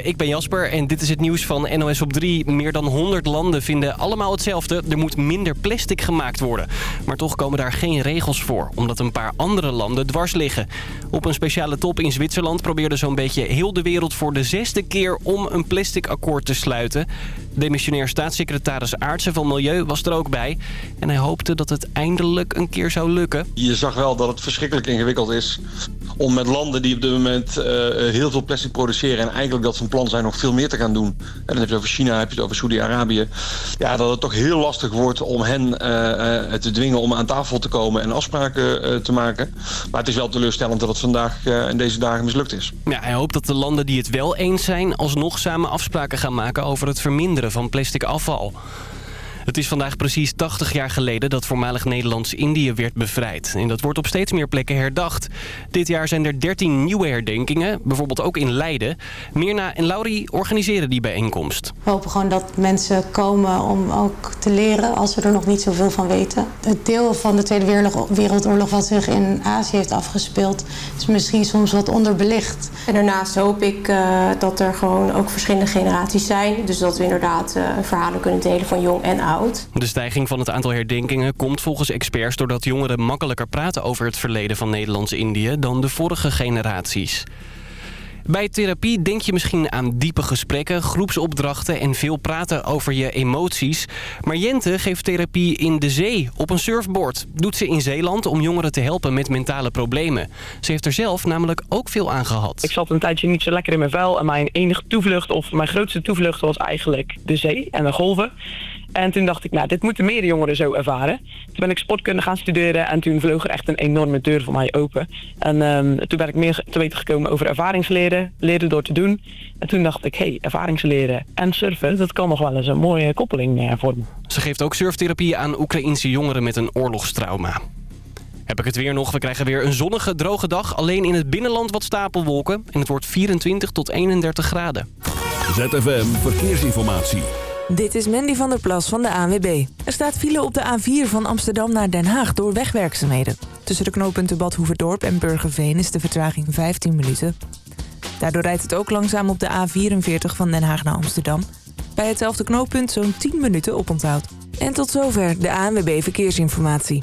Goedemorgen, ik ben Jasper en dit is het nieuws van NOS op 3. Meer dan 100 landen vinden allemaal hetzelfde. Er moet minder plastic gemaakt worden. Maar toch komen daar geen regels voor, omdat een paar andere landen dwars liggen. Op een speciale top in Zwitserland probeerde zo'n beetje heel de wereld voor de zesde keer om een plastic akkoord te sluiten. Demissionair staatssecretaris Aartsen van Milieu was er ook bij. En hij hoopte dat het eindelijk een keer zou lukken. Je zag wel dat het verschrikkelijk ingewikkeld is om met landen die op dit moment uh, heel veel plastic produceren... en eigenlijk dat ze een plan zijn nog veel meer te gaan doen. En dan heb je het over China, heb je het over Saudi-Arabië. Ja, dat het toch heel lastig wordt om hen uh, te dwingen om aan tafel te komen... en afspraken te maken. Maar het is wel teleurstellend dat het vandaag in deze dagen mislukt is. Ja, hij hoopt dat de landen die het wel eens zijn... alsnog samen afspraken gaan maken over het verminderen van plastic afval. Het is vandaag precies 80 jaar geleden dat voormalig Nederlands-Indië werd bevrijd. En dat wordt op steeds meer plekken herdacht. Dit jaar zijn er 13 nieuwe herdenkingen, bijvoorbeeld ook in Leiden. Mirna en Laurie organiseren die bijeenkomst. We hopen gewoon dat mensen komen om ook te leren als we er nog niet zoveel van weten. Het deel van de Tweede Wereldoorlog wat zich in Azië heeft afgespeeld is misschien soms wat onderbelicht. En daarnaast hoop ik uh, dat er gewoon ook verschillende generaties zijn. Dus dat we inderdaad uh, verhalen kunnen delen van jong en oud. De stijging van het aantal herdenkingen komt volgens experts... doordat jongeren makkelijker praten over het verleden van Nederlands-Indië... dan de vorige generaties. Bij therapie denk je misschien aan diepe gesprekken, groepsopdrachten en veel praten over je emoties. Maar Jente geeft therapie in de zee, op een surfboard. Doet ze in Zeeland om jongeren te helpen met mentale problemen. Ze heeft er zelf namelijk ook veel aan gehad. Ik zat een tijdje niet zo lekker in mijn vel en mijn enige toevlucht, of mijn grootste toevlucht was eigenlijk de zee en de golven. En toen dacht ik, nou, dit moeten meer jongeren zo ervaren. Toen ben ik sportkunde gaan studeren en toen vloog er echt een enorme deur voor mij open. En um, toen ben ik meer te weten gekomen over ervaringsleren, leren door te doen. En toen dacht ik, hé, hey, ervaringsleren en surfen, dat kan nog wel eens een mooie koppeling uh, vormen. Ze geeft ook surftherapie aan Oekraïnse jongeren met een oorlogstrauma. Heb ik het weer nog. We krijgen weer een zonnige, droge dag. Alleen in het binnenland wat stapelwolken. En het wordt 24 tot 31 graden. ZFM Verkeersinformatie. Dit is Mandy van der Plas van de ANWB. Er staat file op de A4 van Amsterdam naar Den Haag door wegwerkzaamheden. Tussen de knooppunten Bad Hoeverdorp en Burgerveen is de vertraging 15 minuten. Daardoor rijdt het ook langzaam op de A44 van Den Haag naar Amsterdam. Bij hetzelfde knooppunt zo'n 10 minuten oponthoud. En tot zover de ANWB Verkeersinformatie.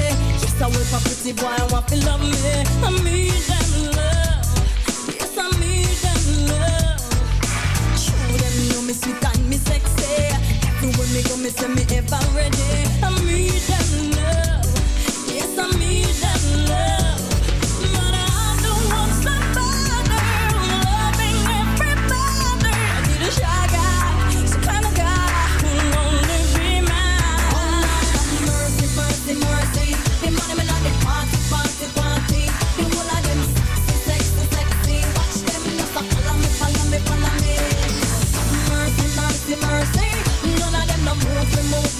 I wait for pretty boy and want to love me. I need them love. Yes, I need them love. Show them know me sweet and me sexy. Everywhere me go, me say me ever ready. I need them love.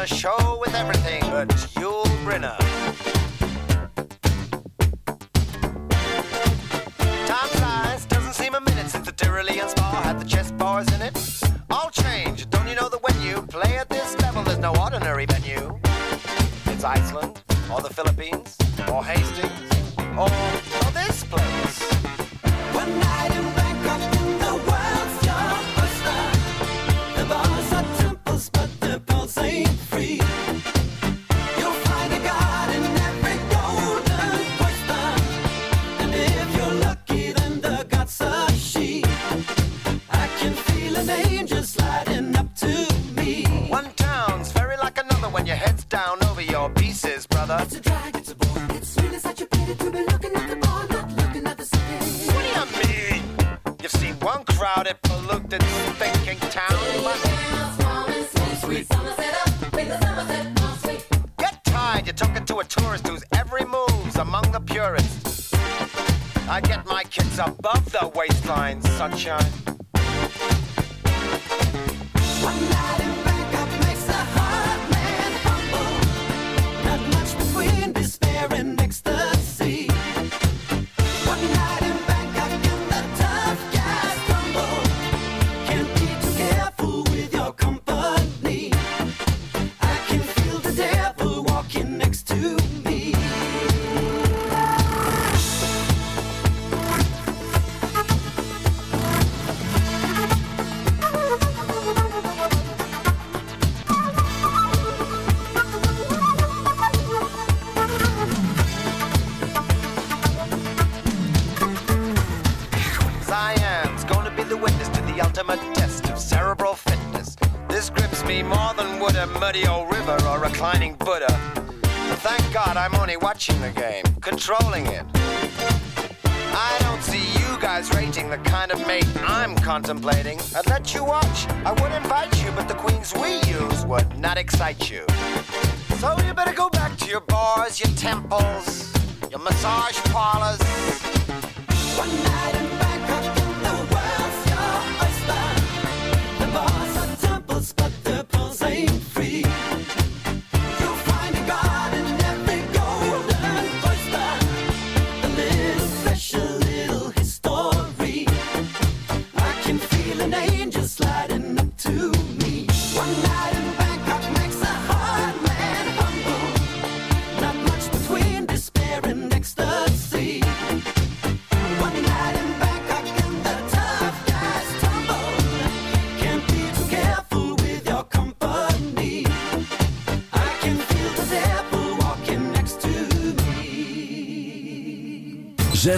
a show with everything but Yul Brynner. Time flies, doesn't seem a minute since the Tyrolean Spa had the chess bars in it. All change, don't you know that when you play at this level, there's no ordinary venue? It's Iceland, or the Philippines, or Hastings, or, or this place. One night in Bangkok in the kids above the waistline, sunshine. the kind of mate I'm contemplating. I'd let you watch, I would invite you, but the queens we use would not excite you. So you better go back to your bars, your temples, your massage parlors. One night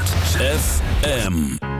FM.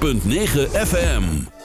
106.9 FM.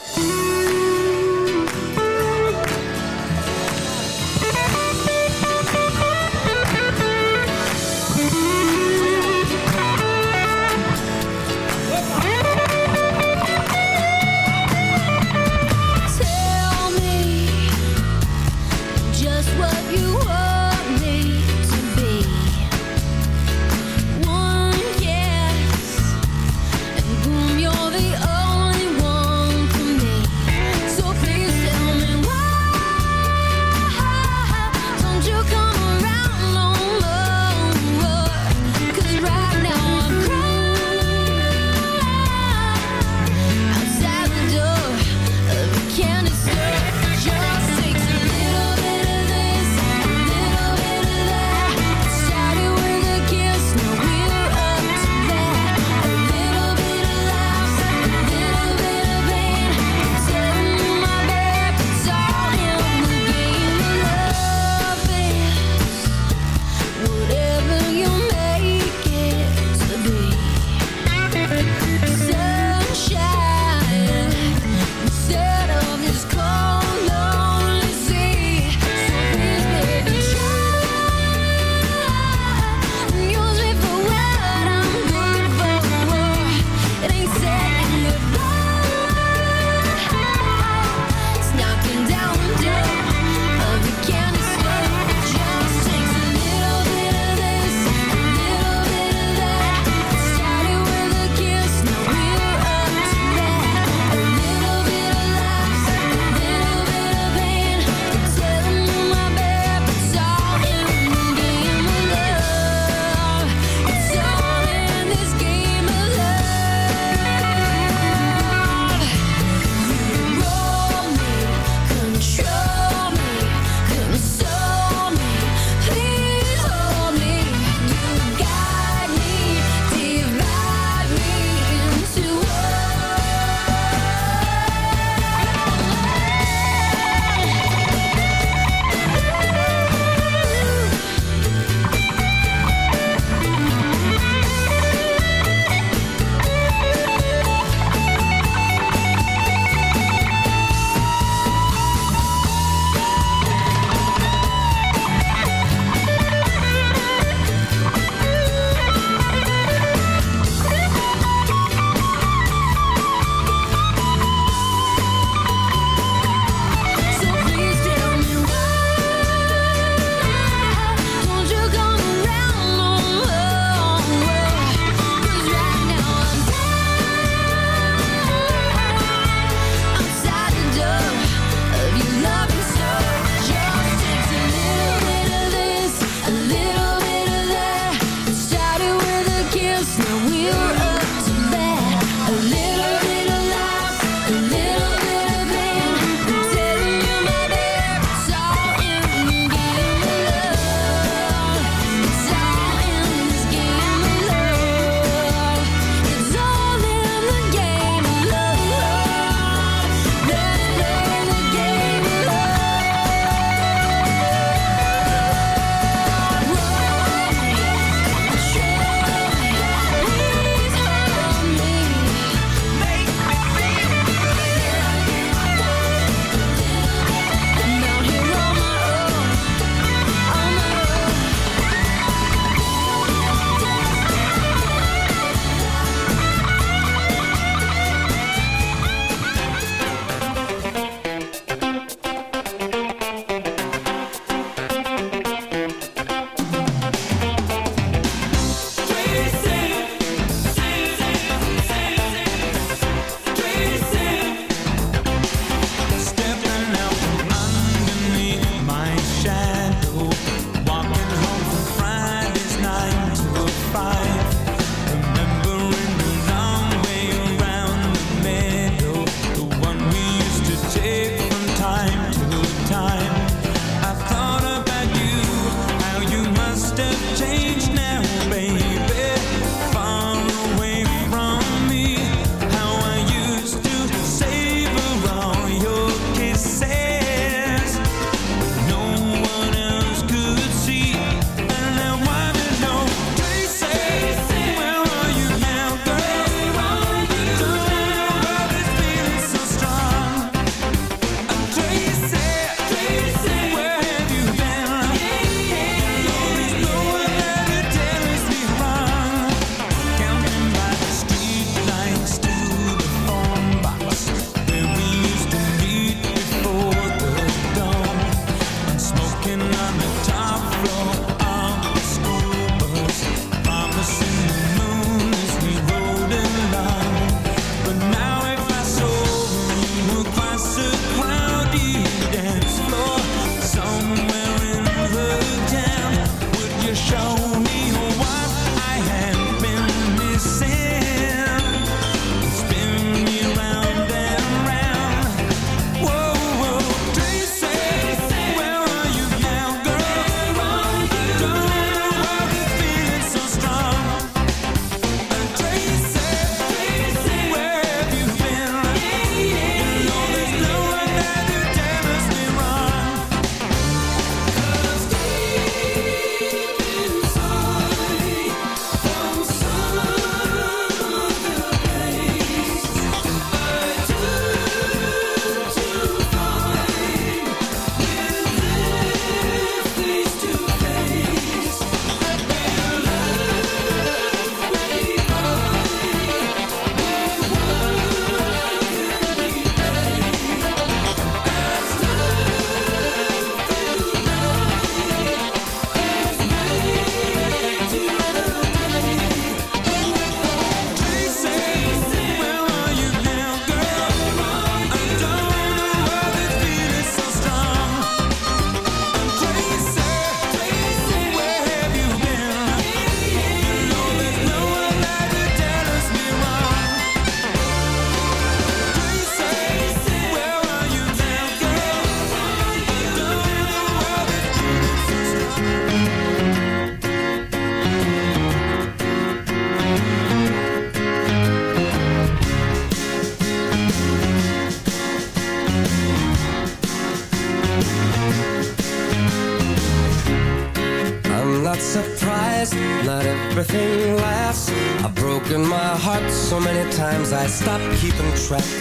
Track.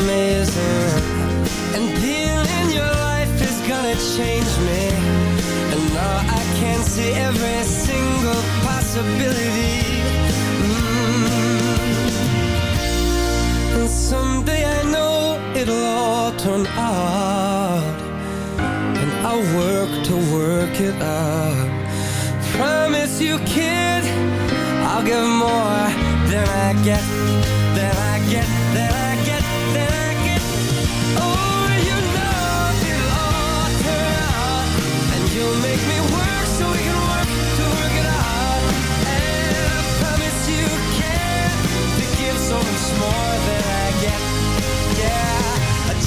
amazing. And in your life is gonna change me. And now I can see every single possibility. Mm. And someday I know it'll all turn out. And I'll work to work it out. Promise you, kid, I'll give more than I get, than I get, than I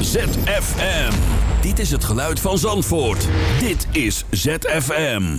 ZFM. Dit is het geluid van Zandvoort. Dit is ZFM.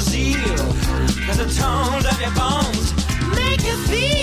zeal. Cause the tones of your bones make you feel.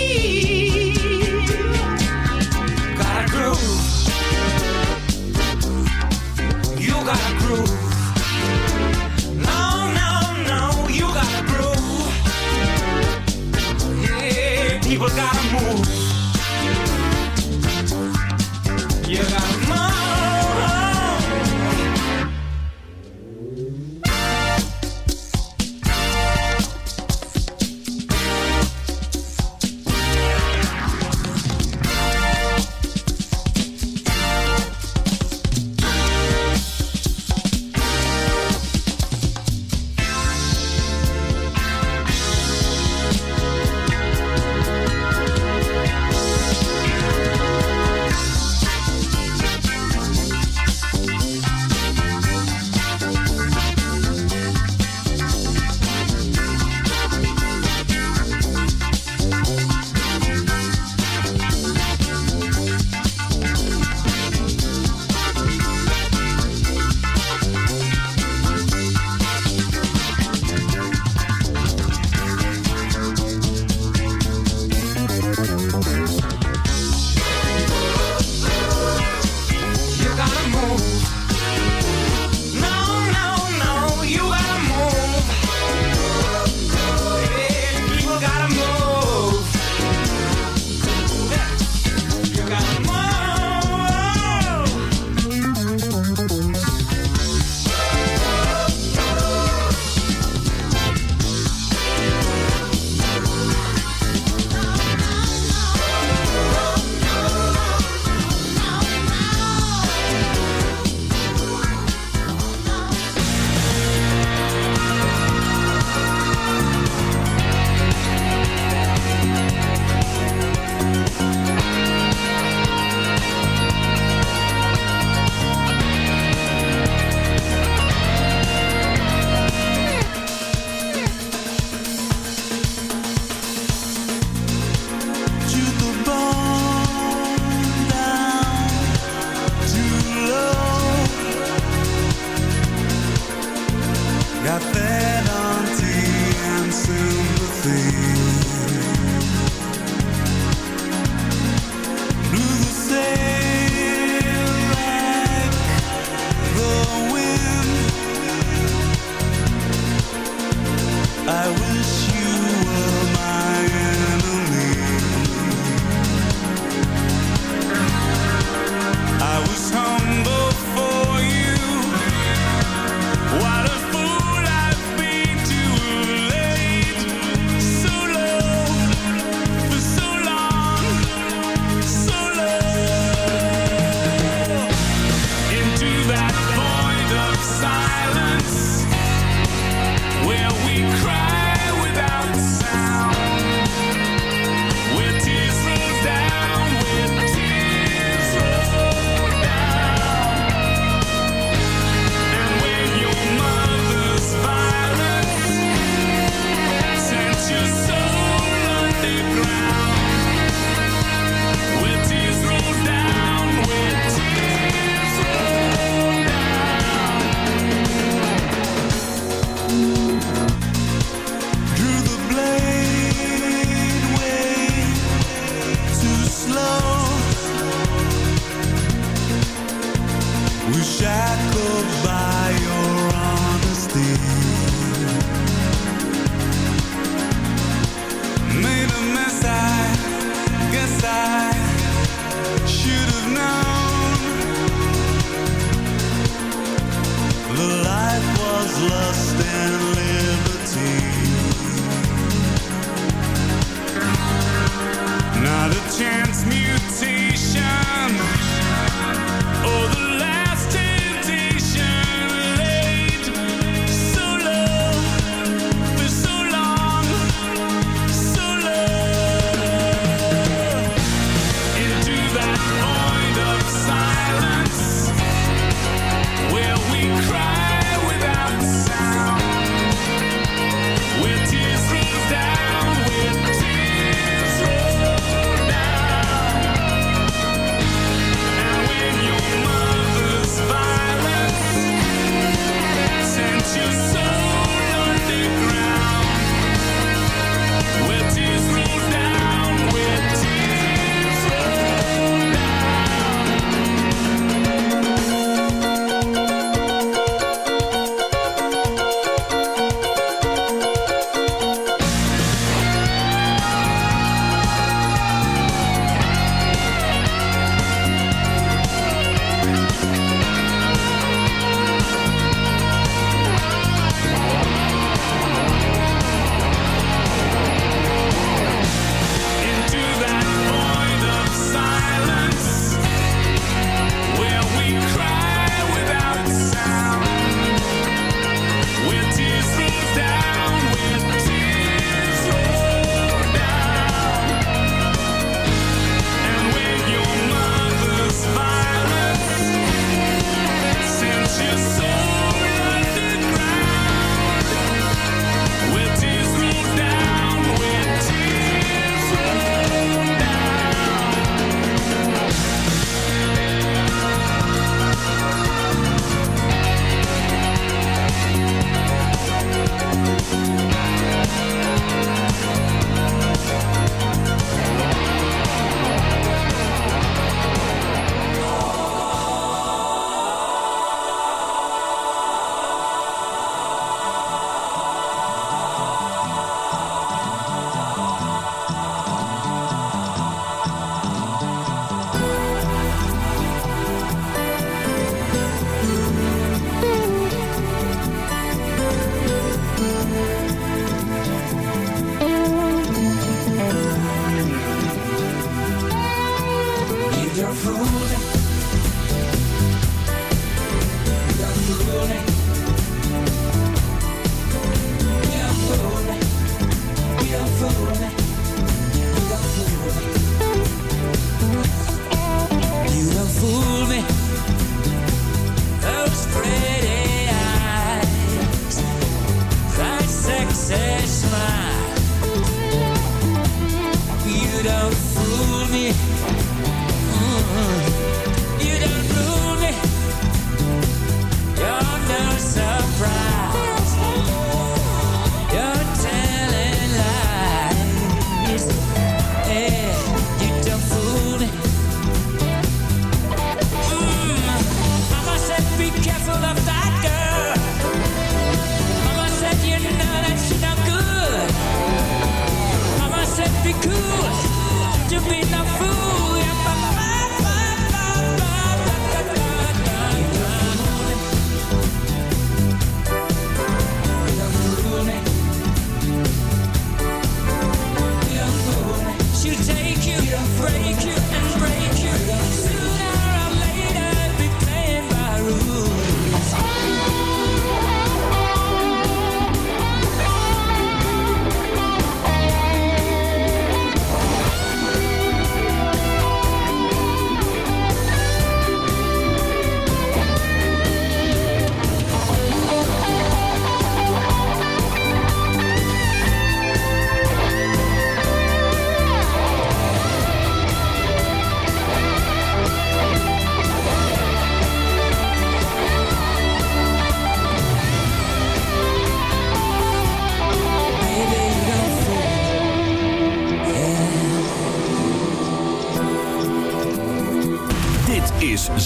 success line.